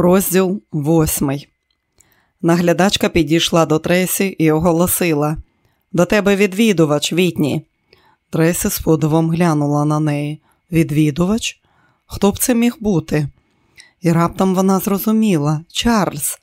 Розділ восьмий. Наглядачка підійшла до Тресі і оголосила До тебе відвідувач, Вітні. Тресі з подивом глянула на неї. Відвідувач? Хто б це міг бути? І раптом вона зрозуміла Чарльз.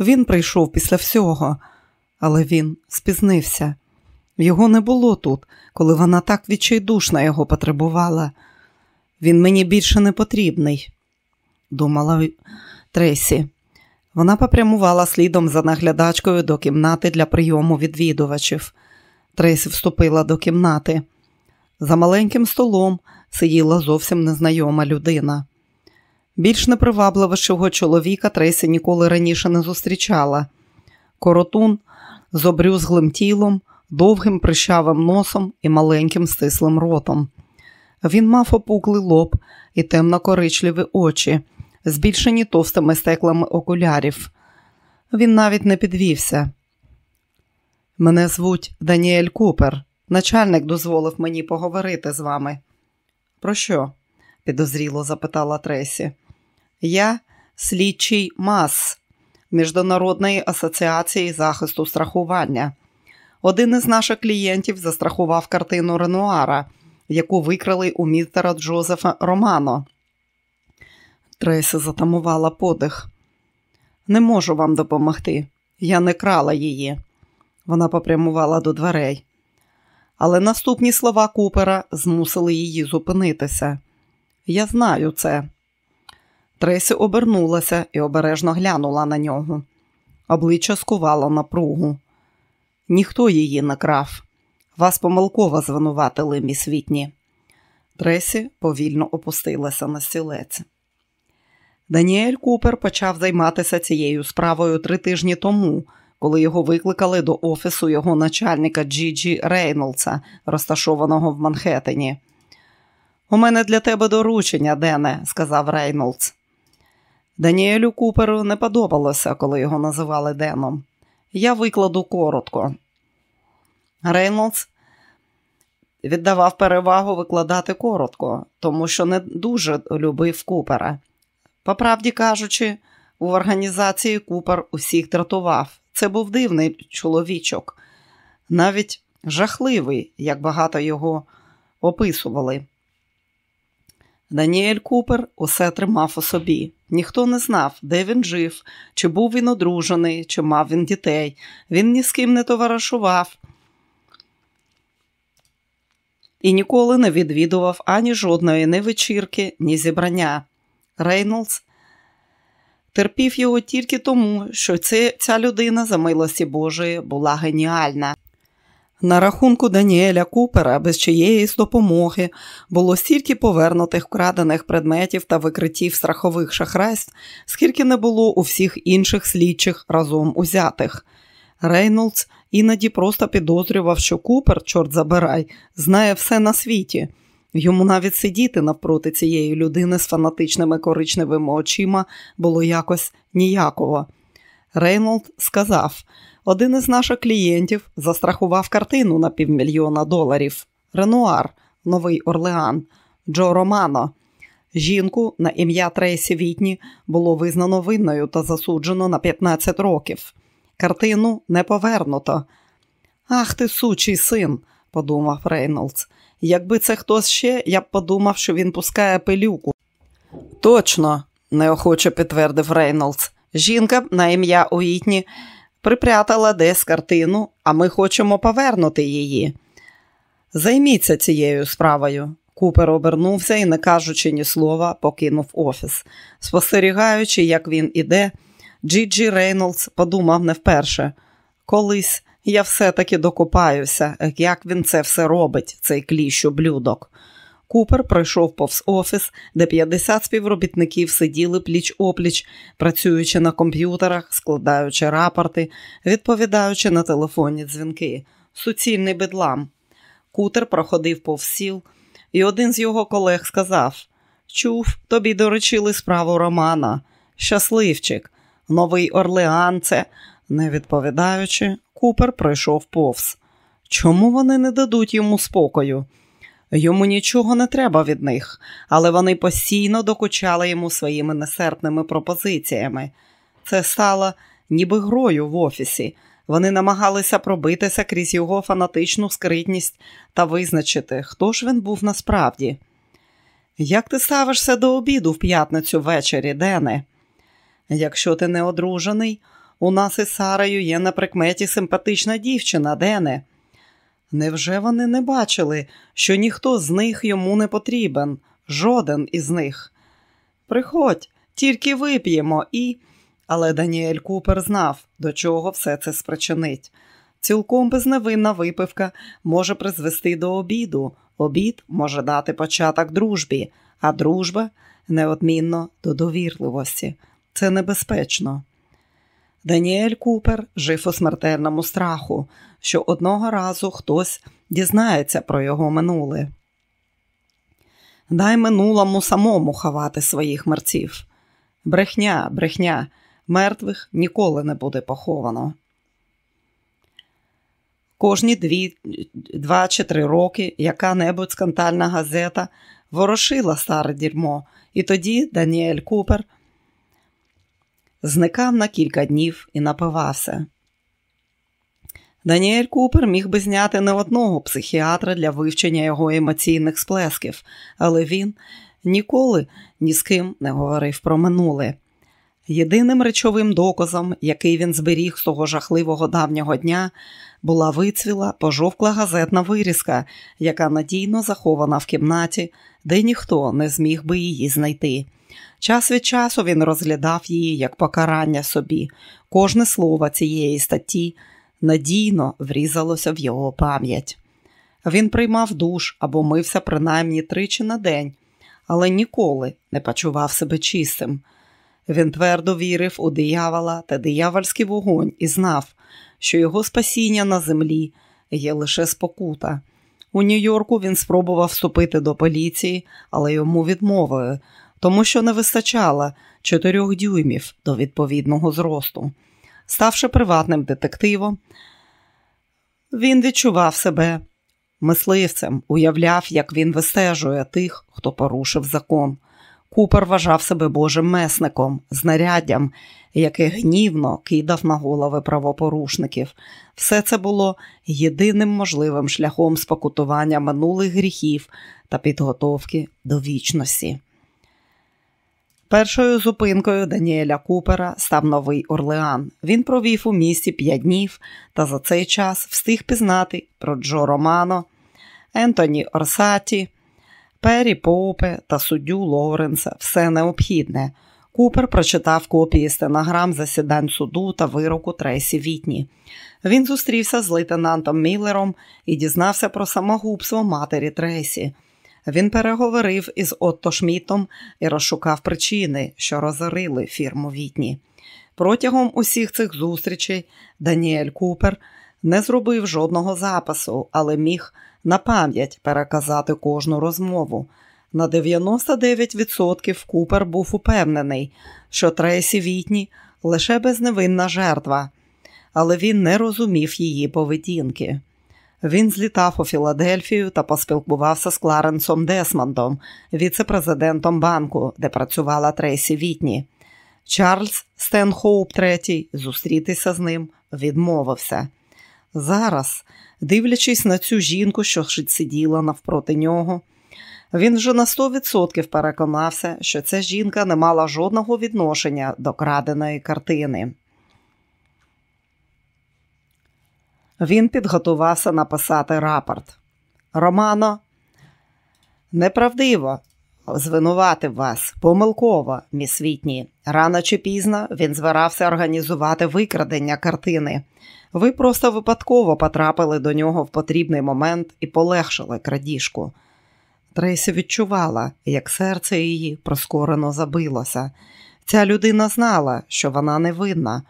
Він прийшов після всього, але він спізнився. Його не було тут, коли вона так відчайдушно його потребувала. Він мені більше не потрібний, думала Тресі. Вона попрямувала слідом за наглядачкою до кімнати для прийому відвідувачів. Тресі вступила до кімнати. За маленьким столом сиділа зовсім незнайома людина. Більш непривабливішого чоловіка Тресі ніколи раніше не зустрічала. Коротун з обрюзглим тілом, довгим прищавим носом і маленьким стислим ротом. Він мав опуклий лоб і темно-коричливі очі збільшені товстими стеклами окулярів. Він навіть не підвівся. Мене звуть Даніель Купер. Начальник дозволив мені поговорити з вами. Про що? підозріло запитала Тресі. Я слідчий МАС Міжнародної асоціації захисту страхування. Один із наших клієнтів застрахував картину Ренуара, яку викрали у містера Джозефа Романо. Трейси затамувала подих. Не можу вам допомогти. Я не крала її. Вона попрямувала до дверей. Але наступні слова Купера змусили її зупинитися. Я знаю це. Тресі обернулася і обережно глянула на нього. Обличчя скувало напругу. Ніхто її не крав. Вас помилково звинуватили, міс. Тресі повільно опустилася на стілець. Даніель Купер почав займатися цією справою три тижні тому, коли його викликали до офісу його начальника Джіджі Рейнолдса, розташованого в Манхеттені. У мене для тебе доручення, Дене, сказав Рейнолдс. Даніелю Куперу не подобалося, коли його називали Деном. Я викладу коротко. Рейнолдс віддавав перевагу викладати коротко, тому що не дуже любив Купера. По правді кажучи, у організації Купер усіх дратував. Це був дивний чоловічок, навіть жахливий, як багато його описували. Даніель Купер усе тримав у собі. Ніхто не знав, де він жив, чи був він одружений, чи мав він дітей. Він ні з ким не товаришував і ніколи не відвідував ані жодної ні вечірки, ні зібрання. Рейнолдс терпів його тільки тому, що це, ця людина за милості Божої була геніальна. На рахунку Даніеля Купера, без чиєїсь допомоги, було стільки повернутих вкрадених предметів та викриттів страхових шахрайств, скільки не було у всіх інших слідчих разом узятих. Рейнолдс іноді просто підозрював, що Купер, чорт забирай, знає все на світі. Йому навіть сидіти навпроти цієї людини з фанатичними коричневими очима було якось ніяково. Рейнолд сказав: один із наших клієнтів застрахував картину на півмільйона доларів. Ренуар, Новий Орлеан, Джо Романо. Жінку на ім'я Трейсі Вітні було визнано винною та засуджено на 15 років. Картину не повернуто. Ах ти, сучий син, подумав Рейнолдс. Якби це хтось ще, я б подумав, що він пускає пилюку. Точно, неохоче підтвердив Рейнолдс. Жінка на ім'я Уітні припрятала десь картину, а ми хочемо повернути її. Займіться цією справою. Купер обернувся і, не кажучи ні слова, покинув офіс. Спостерігаючи, як він іде, Джіджі Рейнолдс подумав не вперше. Колись я все-таки докопаюся, як він це все робить, цей кліщ ублюдок. Купер пройшов повз офіс, де 50 співробітників сиділи пліч опліч, працюючи на комп'ютерах, складаючи рапорти, відповідаючи на телефонні дзвінки. Суцільний бедлам. Кутер проходив повз сіл, і один з його колег сказав: Чув, тобі доручили справу Романа. Щасливчик, новий Орлеан це. Не відповідаючи, Купер пройшов повз. Чому вони не дадуть йому спокою? Йому нічого не треба від них, але вони постійно докучали йому своїми несерпними пропозиціями. Це стало ніби грою в офісі. Вони намагалися пробитися крізь його фанатичну скритність та визначити, хто ж він був насправді. Як ти ставишся до обіду в п'ятницю ввечері, Дене? Якщо ти не одружений, у нас із Сарою є на прикметі симпатична дівчина, Дене. Невже вони не бачили, що ніхто з них йому не потрібен, жоден із них? Приходь, тільки вип'ємо і. Але Даніель Купер знав, до чого все це спричинить. Цілком безневинна випивка може призвести до обіду, обід може дати початок дружбі, а дружба неодмінно до довірливості. Це небезпечно. Даніель Купер жив у смертельному страху, що одного разу хтось дізнається про його минуле. Дай минулому самому ховати своїх мерців. Брехня, брехня, мертвих ніколи не буде поховано. Кожні дві, два чи три роки яка-небудь скандальна газета ворошила старе дерьмо, і тоді Даніель Купер зникав на кілька днів і напивався. Даніель Купер міг би зняти не одного психіатра для вивчення його емоційних сплесків, але він ніколи ні з ким не говорив про минуле. Єдиним речовим доказом, який він зберіг з того жахливого давнього дня, була вицвіла пожовкла газетна вирізка, яка надійно захована в кімнаті, де ніхто не зміг би її знайти. Час від часу він розглядав її як покарання собі. Кожне слово цієї статті надійно врізалося в його пам'ять. Він приймав душ або мився принаймні тричі на день, але ніколи не почував себе чистим. Він твердо вірив у диявола та диявольський вогонь і знав, що його спасіння на землі є лише спокута. У Нью-Йорку він спробував вступити до поліції, але йому відмовили, тому що не вистачало чотирьох дюймів до відповідного зросту. Ставши приватним детективом, він відчував себе мисливцем, уявляв, як він вистежує тих, хто порушив закон. Купер вважав себе божим месником, знаряддям, яке гнівно кидав на голови правопорушників. Все це було єдиним можливим шляхом спокутування минулих гріхів та підготовки до вічності. Першою зупинкою Даніеля Купера став Новий Орлеан. Він провів у місті п'ять днів та за цей час встиг пізнати про Джо Романо, Ентоні Орсаті, Пері Поупе та суддю Лоуренса все необхідне. Купер прочитав копії стенограм засідань суду та вироку Трейсі Вітні. Він зустрівся з лейтенантом Міллером і дізнався про самогубство матері Трейсі. Він переговорив із Отто Шмітом і розшукав причини, що розорили фірму Вітні. Протягом усіх цих зустрічей Даніель Купер не зробив жодного запису, але міг на пам'ять переказати кожну розмову. На 99% Купер був упевнений, що Трейсі Вітні лише безневинна жертва, але він не розумів її поведінки. Він злітав у Філадельфію та поспілкувався з Кларенсом Десмондом, віце-президентом банку, де працювала Трейсі Вітні. Чарльз Стенхоуп III зустрітися з ним відмовився. Зараз, дивлячись на цю жінку, що сиділа навпроти нього, він вже на 100% переконався, що ця жінка не мала жодного відношення до краденої картини. Він підготувався написати рапорт. Романо, неправдиво звинуватив вас, помилково, міс Вітні. Рано чи пізно він збирався організувати викрадення картини. Ви просто випадково потрапили до нього в потрібний момент і полегшили крадіжку. Трейсі відчувала, як серце її проскорено забилося. Ця людина знала, що вона невинна.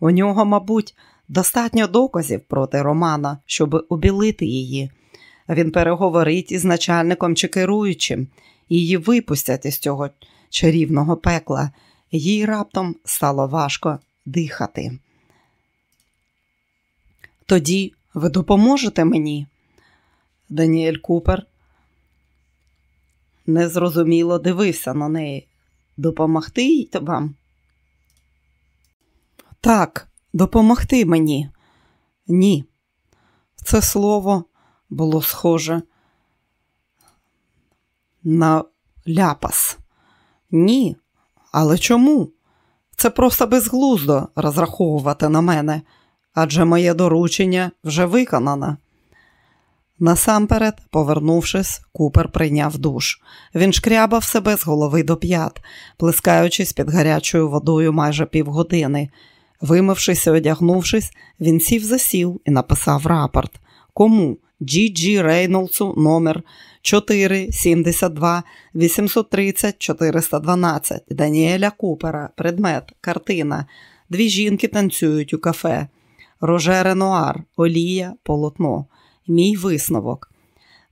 У нього, мабуть, достатньо доказів проти Романа, щоб обілити її. Він переговорить із начальником чи керуючим, її випустять із цього чарівного пекла. Їй раптом стало важко дихати. Тоді ви допоможете мені? Даніель Купер незрозуміло дивився на неї. Допомогти вам? Так, допомогти мені. Ні. Це слово було схоже на ляпас. Ні. Але чому? Це просто безглуздо розраховувати на мене, адже моє доручення вже виконане. Насамперед, повернувшись, купер прийняв душ. Він шкрябав себе з голови до п'ят, плескаючись під гарячою водою майже півгодини. Вимившись і одягнувшись, він сів за сіл і написав рапорт. Кому? Джі Джі Рейнолдсу номер 472 830 412 Даніеля Купера. Предмет, картина. Дві жінки танцюють у кафе. Роже Ренуар, Олія, полотно. Мій висновок.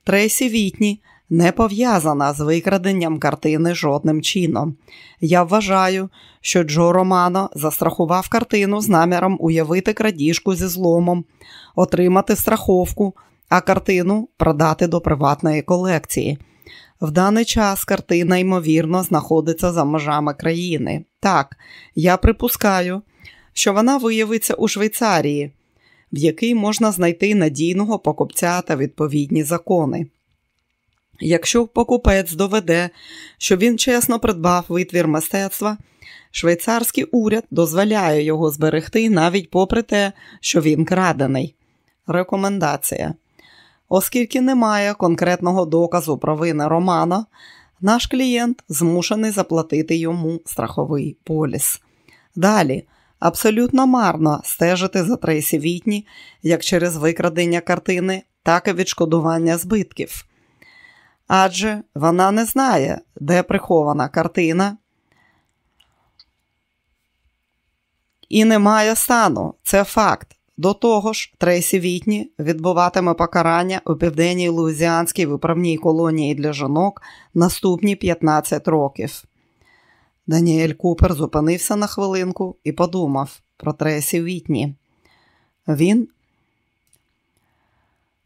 Трейсі Вітні не пов'язана з викраденням картини жодним чином. Я вважаю, що Джо Романо застрахував картину з наміром уявити крадіжку зі зломом, отримати страховку, а картину продати до приватної колекції. В даний час картина, ймовірно, знаходиться за межами країни. Так, я припускаю, що вона виявиться у Швейцарії, в якій можна знайти надійного покупця та відповідні закони. Якщо покупець доведе, що він чесно придбав витвір мистецтва, швейцарський уряд дозволяє його зберегти навіть попри те, що він крадений. Рекомендація. Оскільки немає конкретного доказу про вини Романа, наш клієнт змушений заплатити йому страховий поліс. Далі абсолютно марно стежити за Трейсі Вітні як через викрадення картини, так і відшкодування збитків адже вона не знає, де прихована картина. І немає стану, це факт. До того ж, Трейсі Вітні відбуватиме покарання у південній Луїзіанській виправній колонії для жінок наступні 15 років. Даніель Купер зупинився на хвилинку і подумав про Трейсі Вітні. Він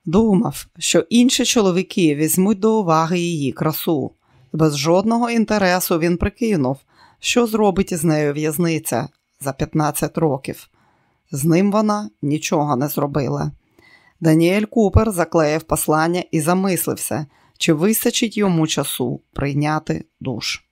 Думав, що інші чоловіки візьмуть до уваги її красу. Без жодного інтересу він прикинув, що зробить із нею в'язниця за 15 років. З ним вона нічого не зробила. Даніель Купер заклеїв послання і замислився, чи вистачить йому часу прийняти душ.